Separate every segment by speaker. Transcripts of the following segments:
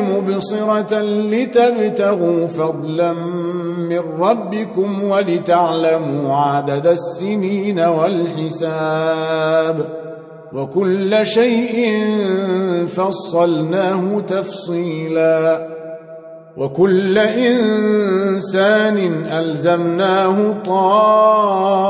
Speaker 1: مبصرة لتبتغوا فضلا من ربكم ولتعلموا عدد السنين والحساب وكل شيء فصلناه تفصيلا وكل إنسان ألزمناه طائره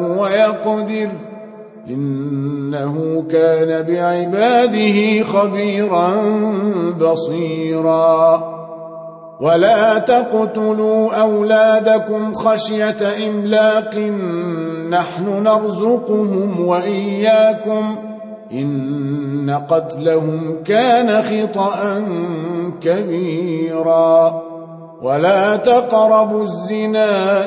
Speaker 1: ويقدر إنه كان بعباده خبيرا بصيرا. ولا تقتلوا أولادكم خشية إملاق نحن نرزقهم وإياكم. إن قتلهم كان خطأ كبيرا. ولا تقربوا الزنا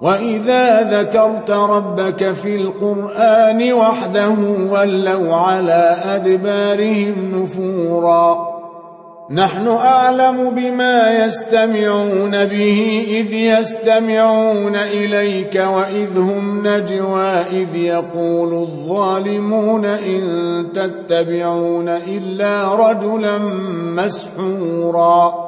Speaker 1: وإذا ذكرت ربك في القرآن وحده ولوا على أدبارهم نفوراً نحن أعلم بما يستمعون به إذ يستمعون إليك وإذ هم نجوى إذ يقول الظالمون إن تتبعون إلا رجلا مسحورا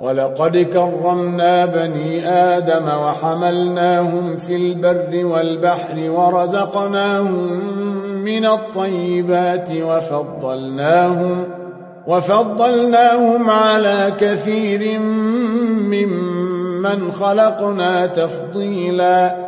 Speaker 1: ولقد كرمنا بني آدم وحملناهم في البر والبحر ورزقناهم من الطيبات وفضلناهم وفضلناهم على كثير ممن خلقنا تفضيلاً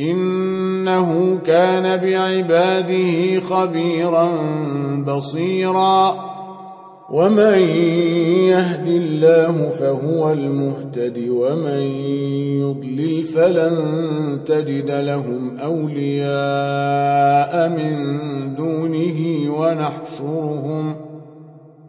Speaker 1: إنه كان بعباده خبيرا بصيراً. ومن يهد الله فهو المهتد ومن يضلل فلن تجد لهم أولياء من دونه ونحشرهم.